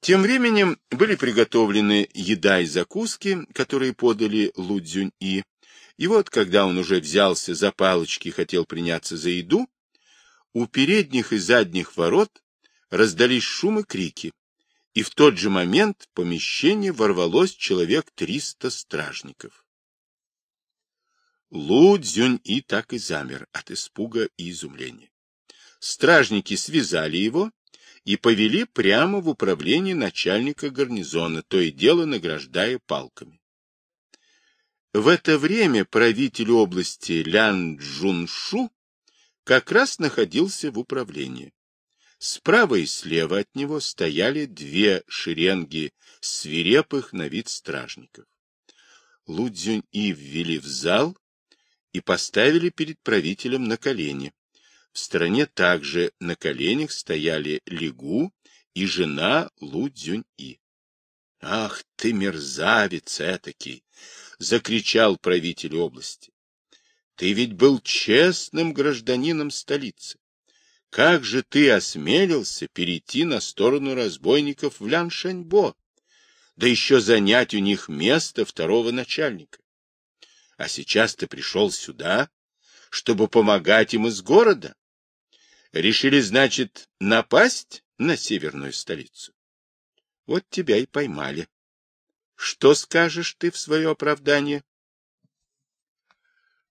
Тем временем были приготовлены еда и закуски, которые подали Лудзюнь-И. И вот, когда он уже взялся за палочки и хотел приняться за еду, у передних и задних ворот раздались шум и крики, и в тот же момент в помещение ворвалось человек триста стражников. Лу Цзюнь-И так и замер от испуга и изумления. Стражники связали его и повели прямо в управление начальника гарнизона, то и дело награждая палками. В это время правитель области Лян Джуншу как раз находился в управлении. Справа и слева от него стояли две шеренги свирепых на вид стражников. Лудзюнь И ввели в зал и поставили перед правителем на колени. В стороне также на коленях стояли Лигу и жена Лу Цзюнь-И. — Ах ты, мерзавец этакий! — закричал правитель области. — Ты ведь был честным гражданином столицы. Как же ты осмелился перейти на сторону разбойников в Ляншаньбо, да еще занять у них место второго начальника? А сейчас ты пришел сюда, чтобы помогать им из города? Решили, значит, напасть на северную столицу? Вот тебя и поймали. Что скажешь ты в свое оправдание?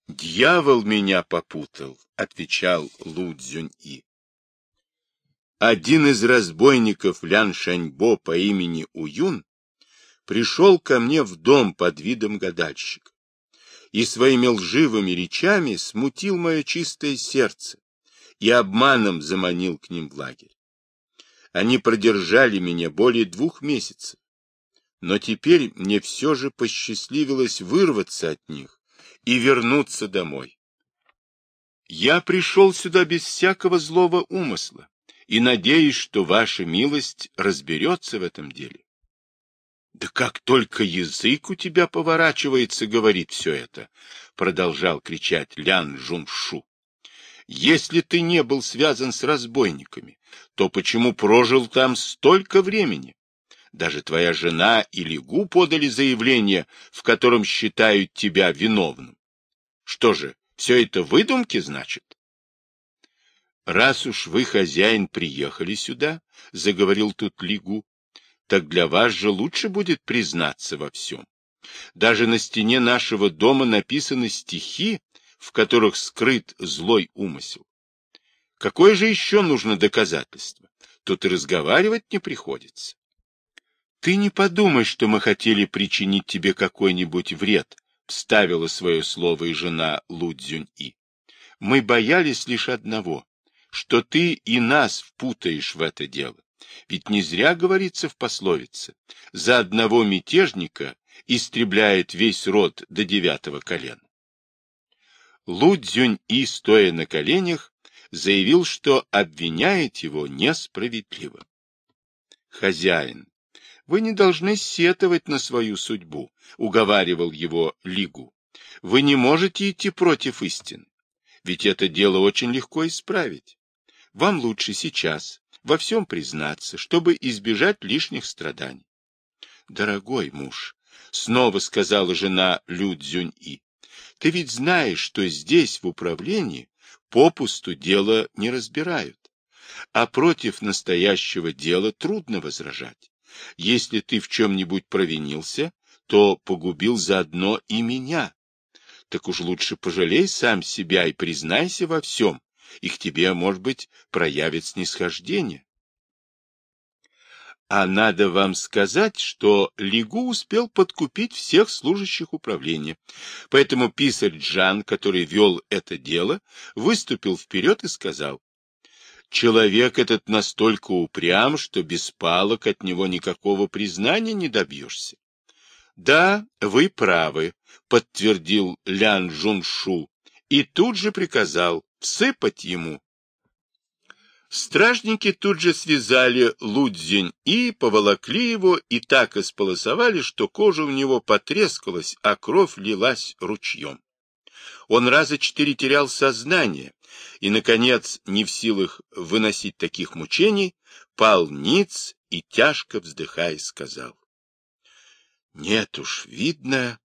«Дьявол меня попутал», — отвечал Лу Цзюнь-И. Один из разбойников Лян Шаньбо по имени Уюн пришел ко мне в дом под видом гадальщика и своими лживыми речами смутил мое чистое сердце, и обманом заманил к ним в лагерь. Они продержали меня более двух месяцев, но теперь мне все же посчастливилось вырваться от них и вернуться домой. Я пришел сюда без всякого злого умысла и надеюсь, что ваша милость разберется в этом деле. Да как только язык у тебя поворачивается, говорит все это, продолжал кричать Лян Жуншу. Если ты не был связан с разбойниками, то почему прожил там столько времени? Даже твоя жена и Лигу подали заявление, в котором считают тебя виновным. Что же, все это выдумки, значит? Раз уж вы, хозяин, приехали сюда, — заговорил тут Лигу, — так для вас же лучше будет признаться во всем. Даже на стене нашего дома написаны стихи, в которых скрыт злой умысел. Какое же еще нужно доказательство? Тут и разговаривать не приходится. Ты не подумай, что мы хотели причинить тебе какой-нибудь вред, вставила свое слово и жена Лудзюнь-И. Мы боялись лишь одного, что ты и нас впутаешь в это дело. Ведь не зря говорится в пословице, за одного мятежника истребляет весь род до девятого колена. Лу Цзюнь-И, стоя на коленях, заявил, что обвиняет его несправедливо. «Хозяин, вы не должны сетовать на свою судьбу», — уговаривал его Лигу. «Вы не можете идти против истин, ведь это дело очень легко исправить. Вам лучше сейчас во всем признаться, чтобы избежать лишних страданий». «Дорогой муж», — снова сказала жена Лю Цзюнь-И, ты ведь знаешь, что здесь, в управлении, попусту дело не разбирают. А против настоящего дела трудно возражать. Если ты в чем-нибудь провинился, то погубил заодно и меня. Так уж лучше пожалей сам себя и признайся во всем, и к тебе, может быть, проявит снисхождение. А надо вам сказать, что Лигу успел подкупить всех служащих управления. Поэтому писарь Джан, который вел это дело, выступил вперед и сказал, «Человек этот настолько упрям, что без палок от него никакого признания не добьешься». «Да, вы правы», — подтвердил Лян Жуншу и тут же приказал всыпать ему Стражники тут же связали Лудзинь и поволокли его и так исполосовали, что кожа у него потрескалась, а кровь лилась ручьем. Он раза четыре терял сознание, и, наконец, не в силах выносить таких мучений, пал ниц и, тяжко вздыхая, сказал. Нет уж, видно,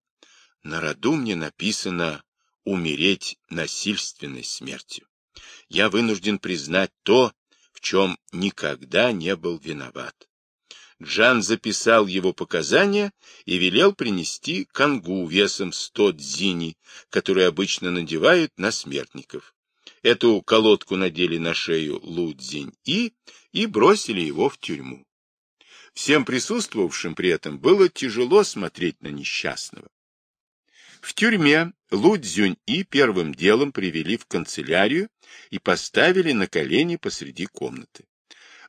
на роду мне написано умереть насильственной смертью. Я вынужден признать то, в чем никогда не был виноват. Джан записал его показания и велел принести кангу весом 100 дзини, которые обычно надевают на смертников. Эту колодку надели на шею Лу Цзинь-И и бросили его в тюрьму. Всем присутствовавшим при этом было тяжело смотреть на несчастного. В тюрьме Лу Цзюнь-И первым делом привели в канцелярию и поставили на колени посреди комнаты.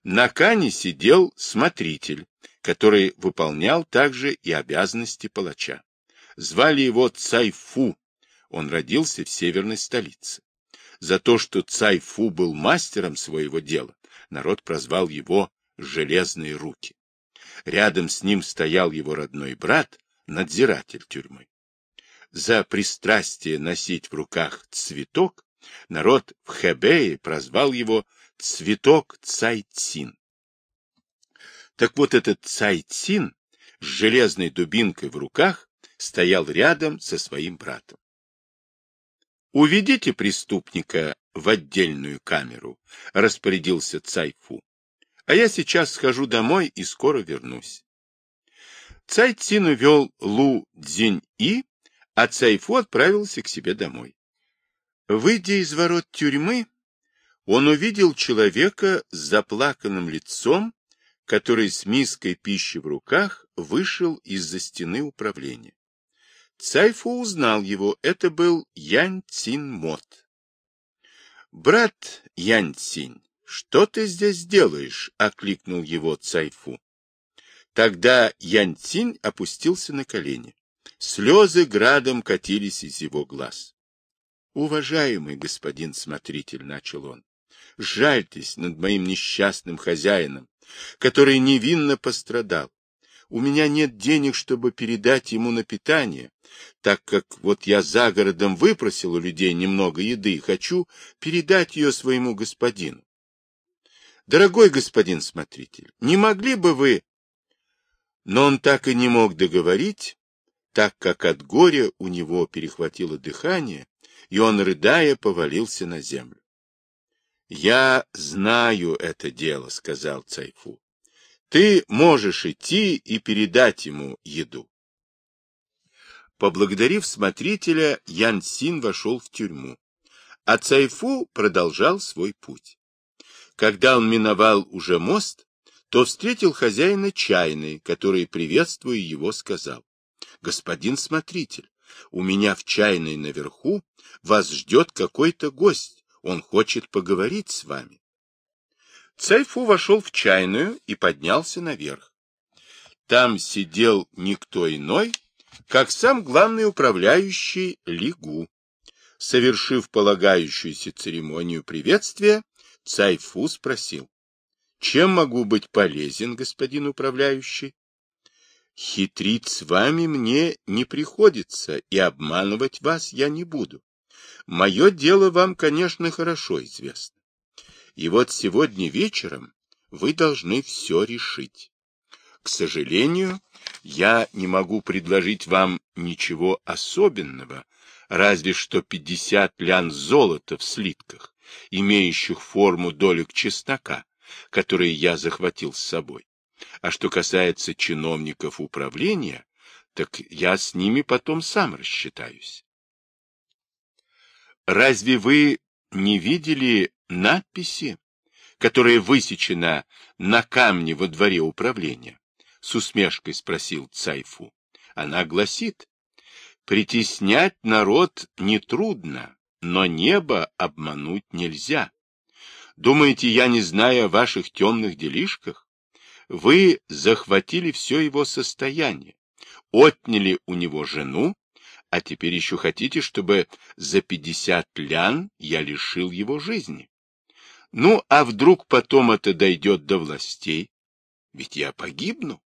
На Кане сидел смотритель, который выполнял также и обязанности палача. Звали его Цайфу, он родился в северной столице. За то, что Цайфу был мастером своего дела, народ прозвал его «железные руки». Рядом с ним стоял его родной брат, надзиратель тюрьмы. За пристрастие носить в руках цветок народ в Хэбее прозвал его цветок Цайцин. Так вот этот Цайцин с железной дубинкой в руках стоял рядом со своим братом. «Уведите преступника в отдельную камеру», — распорядился Цайфу. «А я сейчас схожу домой и скоро вернусь». Цайцин увел Лу Цзинь-И, а Цайфу отправился к себе домой. Выйдя из ворот тюрьмы, он увидел человека с заплаканным лицом, который с миской пищи в руках вышел из-за стены управления. Цайфу узнал его, это был Янь Цин Мот. «Брат Янь Цин, что ты здесь делаешь?» — окликнул его Цайфу. Тогда Янь Цин опустился на колени. Слезы градом катились из его глаз. «Уважаемый господин смотритель», — начал он, жальтесь над моим несчастным хозяином, который невинно пострадал. У меня нет денег, чтобы передать ему на питание, так как вот я за городом выпросил у людей немного еды и хочу передать ее своему господину. Дорогой господин смотритель, не могли бы вы... Но он так и не мог договорить, так как от горя у него перехватило дыхание, и он, рыдая, повалился на землю. Я знаю это дело, сказал Цайфу. Ты можешь идти и передать ему еду. Поблагодарив смотрителя, Ян Син вошел в тюрьму, а Цайфу продолжал свой путь. Когда он миновал уже мост, то встретил хозяина чайной, который, приветствуя его, сказал, «Господин смотритель, у меня в чайной наверху вас ждет какой-то гость. Он хочет поговорить с вами. Цайфу вошел в чайную и поднялся наверх. Там сидел никто иной, как сам главный управляющий Лигу. Совершив полагающуюся церемонию приветствия, Цайфу спросил, «Чем могу быть полезен, господин управляющий?» «Хитрить с вами мне не приходится, и обманывать вас я не буду. Мое дело вам, конечно, хорошо известно. И вот сегодня вечером вы должны все решить. К сожалению, я не могу предложить вам ничего особенного, разве что 50 лян золота в слитках, имеющих форму долек чеснока, которые я захватил с собой. А что касается чиновников управления, так я с ними потом сам рассчитаюсь. Разве вы не видели надписи, которая высечена на камне во дворе управления? С усмешкой спросил Цайфу. Она гласит, притеснять народ нетрудно, но небо обмануть нельзя. Думаете, я не знаю о ваших темных делишках? Вы захватили все его состояние, отняли у него жену а теперь еще хотите, чтобы за пятьдесят лян я лишил его жизни? Ну, а вдруг потом это дойдет до властей? Ведь я погибну.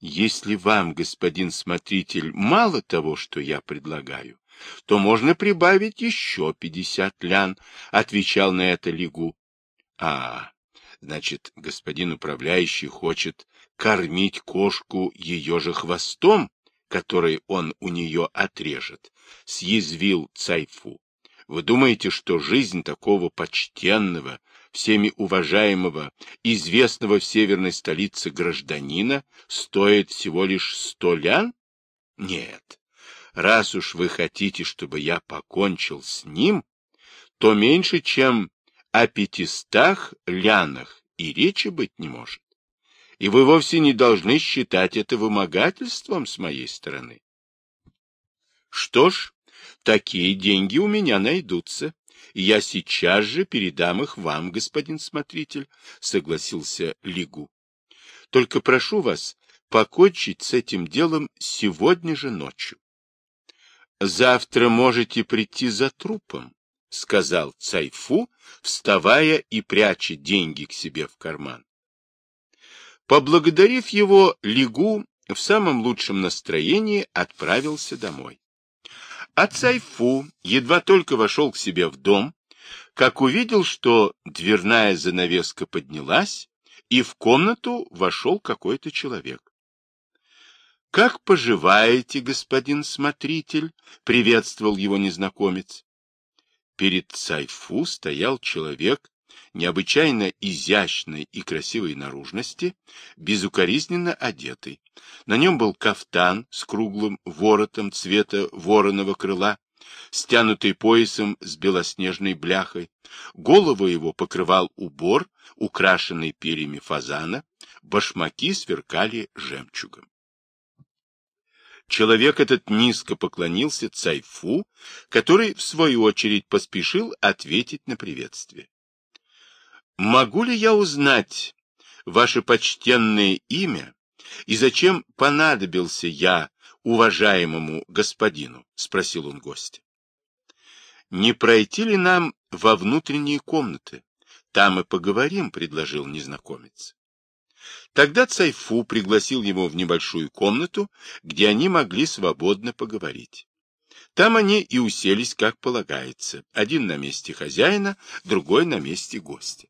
Если вам, господин смотритель, мало того, что я предлагаю, то можно прибавить еще пятьдесят лян, — отвечал на это Лигу. — А, значит, господин управляющий хочет кормить кошку ее же хвостом, который он у нее отрежет, — съязвил Цайфу. Вы думаете, что жизнь такого почтенного, всеми уважаемого, известного в северной столице гражданина стоит всего лишь сто лян? Нет. Раз уж вы хотите, чтобы я покончил с ним, то меньше, чем о пятистах лянах и речи быть не может. И вы вовсе не должны считать это вымогательством с моей стороны. Что ж, такие деньги у меня найдутся, и я сейчас же передам их вам, господин смотритель, — согласился Лигу. Только прошу вас покончить с этим делом сегодня же ночью. — Завтра можете прийти за трупом, — сказал Цайфу, вставая и пряча деньги к себе в карман. Поблагодарив его, Лигу в самом лучшем настроении отправился домой. А Цайфу едва только вошел к себе в дом, как увидел, что дверная занавеска поднялась, и в комнату вошел какой-то человек. — Как поживаете, господин смотритель? — приветствовал его незнакомец. Перед Цайфу стоял человек необычайно изящной и красивой наружности, безукоризненно одетый. На нем был кафтан с круглым воротом цвета вороного крыла, стянутый поясом с белоснежной бляхой. Голову его покрывал убор, украшенный перьями фазана, башмаки сверкали жемчугом. Человек этот низко поклонился Цайфу, который, в свою очередь, поспешил ответить на приветствие. «Могу ли я узнать ваше почтенное имя и зачем понадобился я уважаемому господину? — спросил он гостя. — Не пройти ли нам во внутренние комнаты? Там и поговорим, — предложил незнакомец. Тогда Цайфу пригласил его в небольшую комнату, где они могли свободно поговорить. Там они и уселись, как полагается, один на месте хозяина, другой на месте гостя.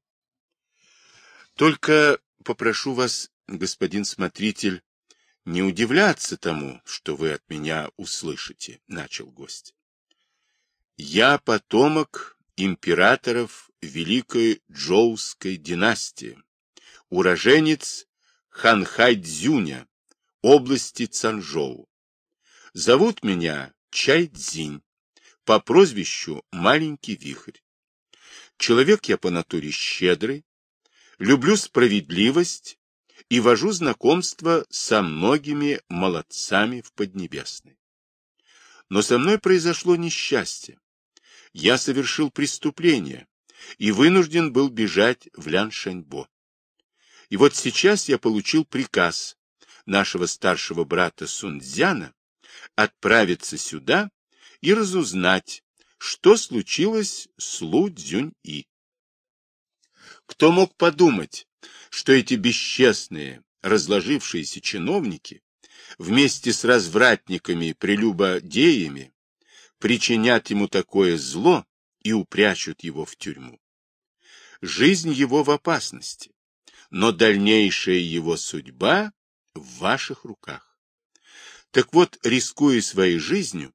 Только попрошу вас, господин смотритель, не удивляться тому, что вы от меня услышите, — начал гость. Я потомок императоров Великой Джоуской династии, уроженец Ханхай-Дзюня, области Цанжоу. Зовут меня Чай-Дзинь, по прозвищу Маленький Вихрь. Человек я по натуре щедрый, люблю справедливость и вожу знакомство со многими молодцами в Поднебесной. Но со мной произошло несчастье. Я совершил преступление и вынужден был бежать в Ляншаньбо. И вот сейчас я получил приказ нашего старшего брата Сунцзяна отправиться сюда и разузнать, что случилось с Лу Цзюнь-И. Кто мог подумать, что эти бесчестные, разложившиеся чиновники вместе с развратниками и прелюбодеями причинят ему такое зло и упрячут его в тюрьму. Жизнь его в опасности, но дальнейшая его судьба в ваших руках. Так вот, рискуя своей жизнью,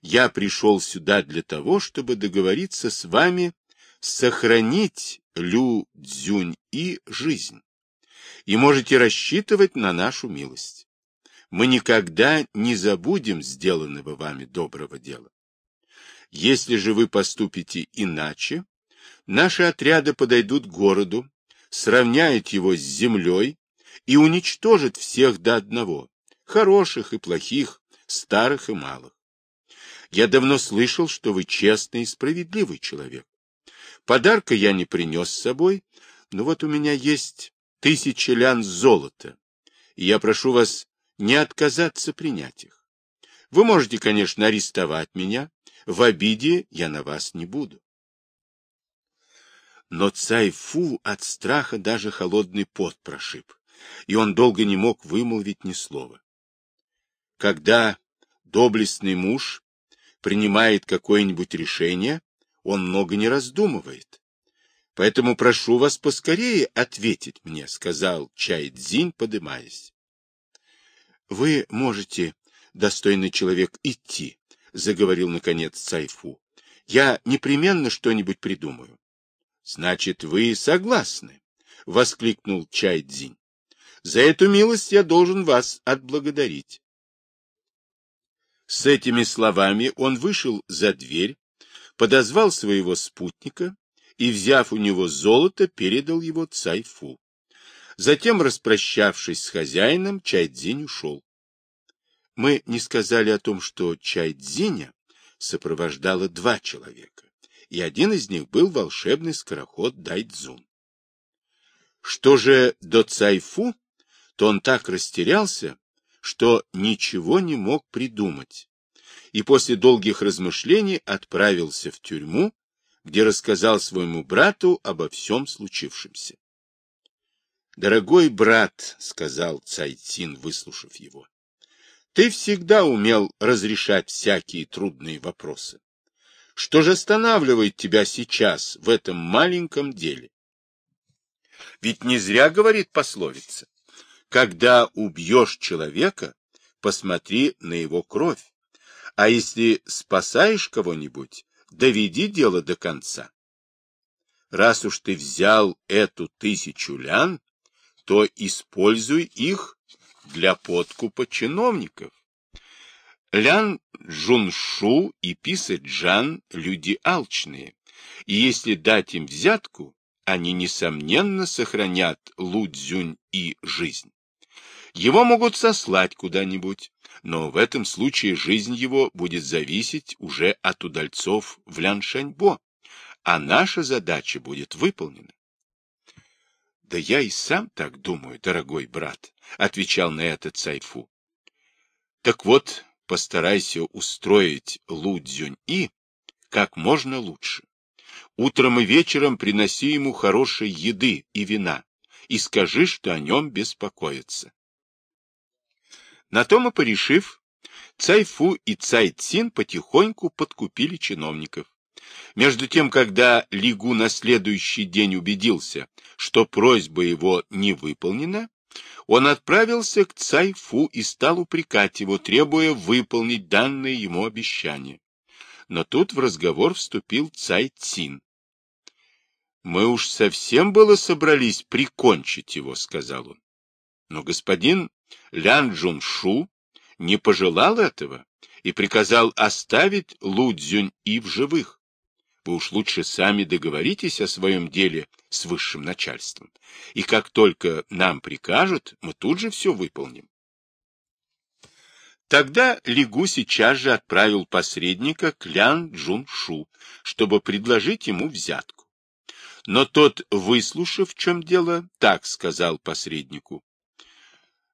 я пришел сюда для того, чтобы договориться с вами сохранить Лю Цзюнь и жизнь. И можете рассчитывать на нашу милость. Мы никогда не забудем сделанного вами доброго дела. Если же вы поступите иначе, наши отряды подойдут к городу, сравняют его с землей и уничтожат всех до одного, хороших и плохих, старых и малых. Я давно слышал, что вы честный и справедливый человек. Подарка я не принес с собой, но вот у меня есть тысяча лян золота, и я прошу вас не отказаться принять их. Вы можете, конечно, арестовать меня, в обиде я на вас не буду. Но Цайфу от страха даже холодный пот прошиб, и он долго не мог вымолвить ни слова. Когда доблестный муж принимает какое-нибудь решение, он много не раздумывает. Поэтому прошу вас поскорее ответить мне, — сказал Чай Цзинь, подымаясь. — Вы можете, достойный человек, идти, — заговорил, наконец, Цайфу. — Я непременно что-нибудь придумаю. — Значит, вы согласны, — воскликнул Чай Цзинь. — За эту милость я должен вас отблагодарить. С этими словами он вышел за дверь, подозвал своего спутника и, взяв у него золото, передал его Цайфу. Затем, распрощавшись с хозяином, Чайдзинь ушел. Мы не сказали о том, что Чайдзиня сопровождало два человека, и один из них был волшебный скороход Дайдзун. Что же до Цайфу, то он так растерялся, что ничего не мог придумать, и после долгих размышлений отправился в тюрьму, где рассказал своему брату обо всем случившемся. «Дорогой брат», — сказал Цайтин, выслушав его, — «ты всегда умел разрешать всякие трудные вопросы. Что же останавливает тебя сейчас в этом маленьком деле? Ведь не зря говорит пословица. Когда убьешь человека, посмотри на его кровь. А если спасаешь кого-нибудь, доведи дело до конца. Раз уж ты взял эту тысячу лян, то используй их для подкупа чиновников. Лян Джуншу и Писа Джан — люди алчные, и если дать им взятку, они, несомненно, сохранят Лу Цзюнь и жизнь. Его могут сослать куда-нибудь, но в этом случае жизнь его будет зависеть уже от удальцов в Ляншаньбо, а наша задача будет выполнена. — Да я и сам так думаю, дорогой брат, — отвечал на это Цайфу. — Так вот, постарайся устроить Лу Цзюнь-И как можно лучше. Утром и вечером приноси ему хорошей еды и вина и скажи, что о нем беспокоятся. На том и порешив, Цайфу и Цайцин потихоньку подкупили чиновников. Между тем, когда Лигу на следующий день убедился, что просьба его не выполнена, он отправился к Цайфу и стал упрекать его, требуя выполнить данное ему обещание. Но тут в разговор вступил Цайцин. «Мы уж совсем было собрались прикончить его», — сказал он. Но господин Лян Джуншу не пожелал этого и приказал оставить Лу Цзюнь И в живых. Вы уж лучше сами договоритесь о своем деле с высшим начальством. И как только нам прикажут, мы тут же все выполним. Тогда Лигу сейчас же отправил посредника к Лян Джуншу, чтобы предложить ему взятку. Но тот, выслушав, в чем дело, так сказал посреднику.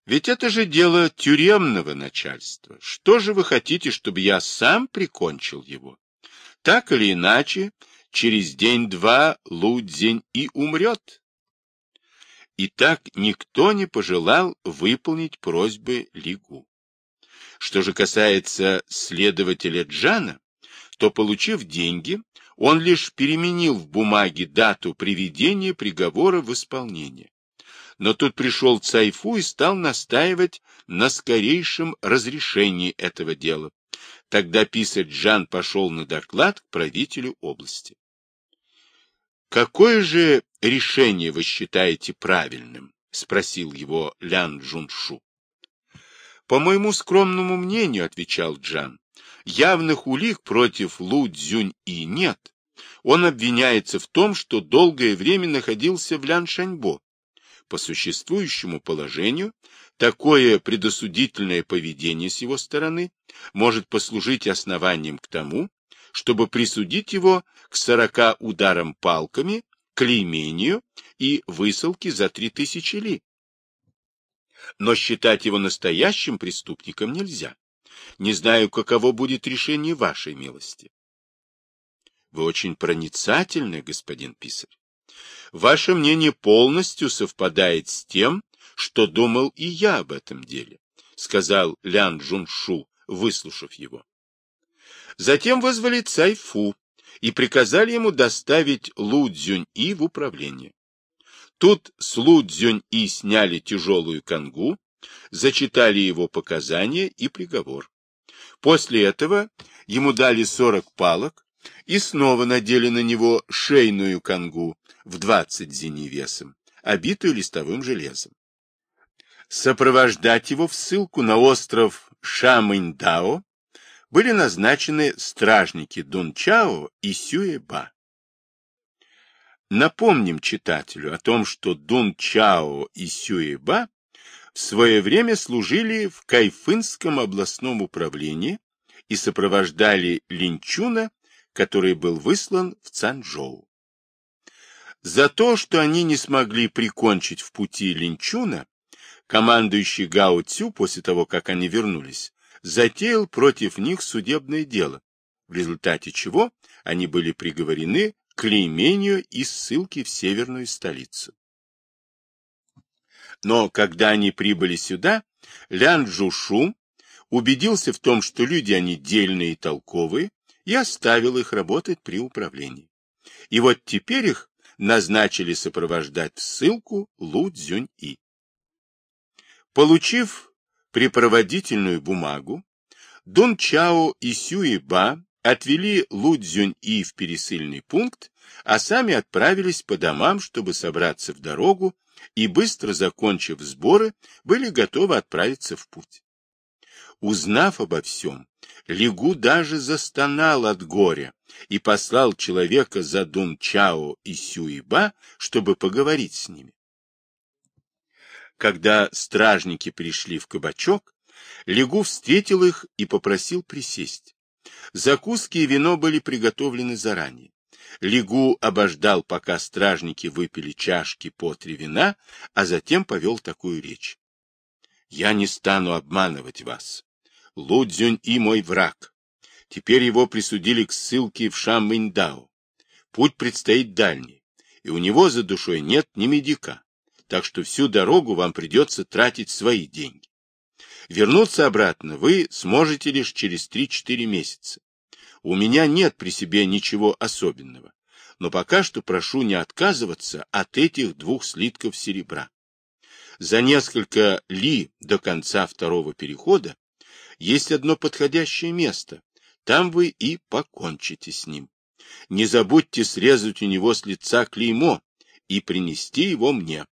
Ведь это же дело тюремного начальства. Что же вы хотите, чтобы я сам прикончил его? Так или иначе, через день-два Лудзень и умрет. И так никто не пожелал выполнить просьбы Лигу. Что же касается следователя Джана, то, получив деньги, он лишь переменил в бумаге дату приведения приговора в исполнение. Но тут пришел Цайфу и стал настаивать на скорейшем разрешении этого дела. Тогда писарь Джан пошел на доклад к правителю области. «Какое же решение вы считаете правильным?» — спросил его Лян Джуншу. «По моему скромному мнению, — отвечал Джан, — явных улик против Лу Цзюнь И нет. Он обвиняется в том, что долгое время находился в Ляншаньбо, по существующему положению, такое предосудительное поведение с его стороны может послужить основанием к тому, чтобы присудить его к сорока ударам палками, клеймению и высылке за три тысячи ли. Но считать его настоящим преступником нельзя. Не знаю, каково будет решение вашей милости. Вы очень проницательны, господин писарь. Ваше мнение полностью совпадает с тем, что думал и я об этом деле, сказал Лян Джуншу, выслушав его. Затем вызвали Цайфу и приказали ему доставить Лу Цзюнь-И в управление. Тут с Лу Цзюнь-И сняли тяжелую конгу, зачитали его показания и приговор. После этого ему дали 40 палок и снова надели на него шейную конгу в 20 зени весом, обитую листовым железом. Сопровождать его в ссылку на остров Шамындао были назначены стражники Дунчао и Сюэба. Напомним читателю о том, что Дунчао и Сюэба в свое время служили в Кайфынском областном управлении и сопровождали Линчуна, который был выслан в Цанчжоу. За то, что они не смогли прикончить в пути Линчуна, командующий Гао Цю после того, как они вернулись, затеял против них судебное дело, в результате чего они были приговорены к клеймению и ссылке в северную столицу. Но когда они прибыли сюда, Лян Джушу убедился в том, что люди они дельные и толковые, и оставил их работать при управлении. И вот теперь их назначили сопровождать в ссылку Лу Цзюнь-И. Получив припроводительную бумагу, Дун Чао и Сюи Ба отвели Лу Цзюнь-И в пересыльный пункт, а сами отправились по домам, чтобы собраться в дорогу, и, быстро закончив сборы, были готовы отправиться в путь. Узнав обо всем, Лигу даже застонал от горя и послал человека за Дун Чао и Сюиба, чтобы поговорить с ними. Когда стражники пришли в кабачок, Лигу встретил их и попросил присесть. Закуски и вино были приготовлены заранее. Лигу обождал, пока стражники выпили чашки по три вина, а затем повел такую речь. «Я не стану обманывать вас. Лудзюнь и мой враг. Теперь его присудили к ссылке в Шамминдао. Путь предстоит дальний, и у него за душой нет ни медика так что всю дорогу вам придется тратить свои деньги. Вернуться обратно вы сможете лишь через 3-4 месяца. У меня нет при себе ничего особенного, но пока что прошу не отказываться от этих двух слитков серебра. За несколько ли до конца второго перехода есть одно подходящее место, там вы и покончите с ним. Не забудьте срезать у него с лица клеймо и принести его мне.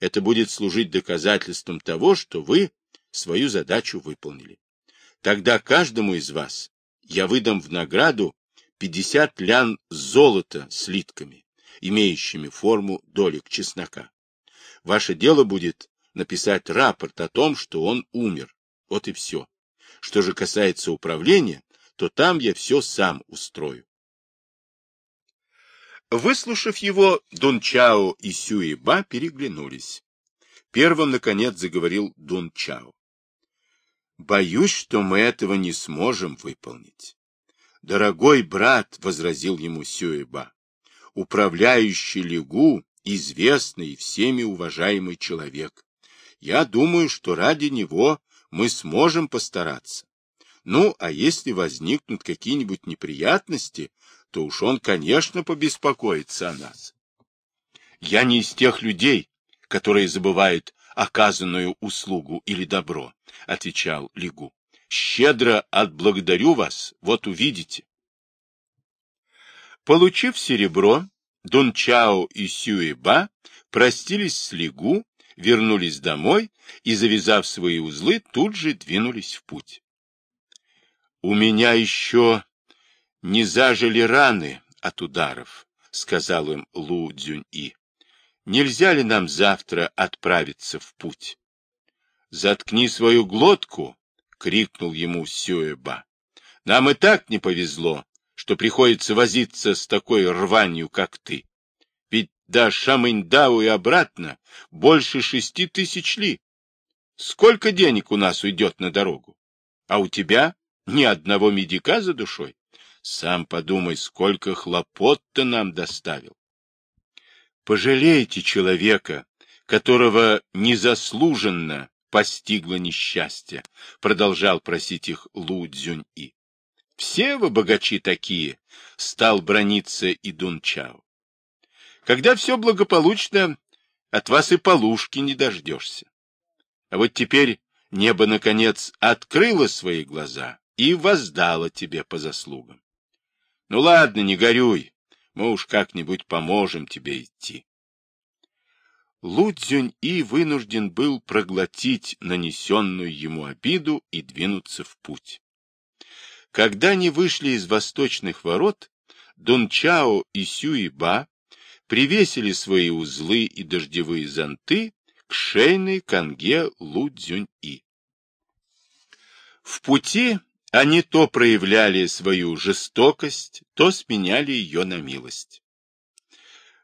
Это будет служить доказательством того, что вы свою задачу выполнили. Тогда каждому из вас я выдам в награду 50 лян золота слитками, имеющими форму долек чеснока. Ваше дело будет написать рапорт о том, что он умер. Вот и все. Что же касается управления, то там я все сам устрою. Выслушав его, Дун Чао и Сюи Ба переглянулись. Первым, наконец, заговорил Дун Чао. «Боюсь, что мы этого не сможем выполнить». «Дорогой брат», — возразил ему Сюи Ба, — «управляющий Лигу — известный всеми уважаемый человек. Я думаю, что ради него мы сможем постараться. Ну, а если возникнут какие-нибудь неприятности, то уж он, конечно, побеспокоится о нас. Я не из тех людей, которые забывают оказанную услугу или добро, — отвечал Лигу. Щедро отблагодарю вас, вот увидите. Получив серебро, Дунчао и Сюэба простились с Лигу, вернулись домой и, завязав свои узлы, тут же двинулись в путь. — У меня еще не зажили раны от ударов, — сказал им Лу Цзюнь-И. Нельзя ли нам завтра отправиться в путь? — Заткни свою глотку! — крикнул ему Сюэба. — Нам и так не повезло, что приходится возиться с такой рванью, как ты. До Шамыньдау и обратно больше шести тысяч ли. Сколько денег у нас уйдет на дорогу? А у тебя ни одного медика за душой? Сам подумай, сколько хлопот ты нам доставил. Пожалейте человека, которого незаслуженно постигло несчастье, продолжал просить их Лу Цзюнь-И. Все вы богачи такие, стал брониться и Дунчао. Когда все благополучно, от вас и полушки не дождешься. А вот теперь небо, наконец, открыло свои глаза и воздало тебе по заслугам. Ну ладно, не горюй, мы уж как-нибудь поможем тебе идти. Лу Цзюнь-И вынужден был проглотить нанесенную ему обиду и двинуться в путь. Когда они вышли из восточных ворот, Дунчао и Сюиба привесили свои узлы и дождевые зонты к шейной конге Лу Цзюнь-И. В пути они то проявляли свою жестокость, то сменяли ее на милость.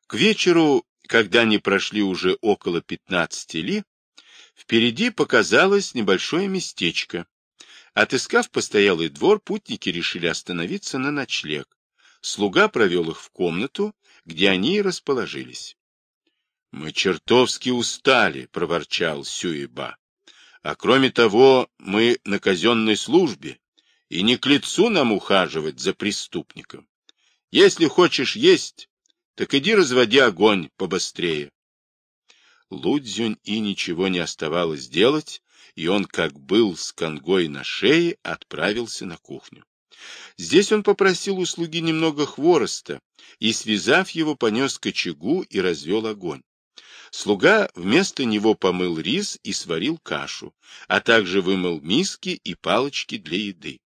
К вечеру когда они прошли уже около 15 ли, впереди показалось небольшое местечко. Отыскав постоялый двор, путники решили остановиться на ночлег. Слуга провел их в комнату, где они и расположились. — Мы чертовски устали, — проворчал Сюеба. — А кроме того, мы на казенной службе, и не к лицу нам ухаживать за преступником. Если хочешь есть, так иди разводи огонь побыстрее. Лудзюнь и ничего не оставалось делать, и он, как был с конгой на шее, отправился на кухню. Здесь он попросил у слуги немного хвороста и, связав его, понес к очагу и развел огонь. Слуга вместо него помыл рис и сварил кашу, а также вымыл миски и палочки для еды.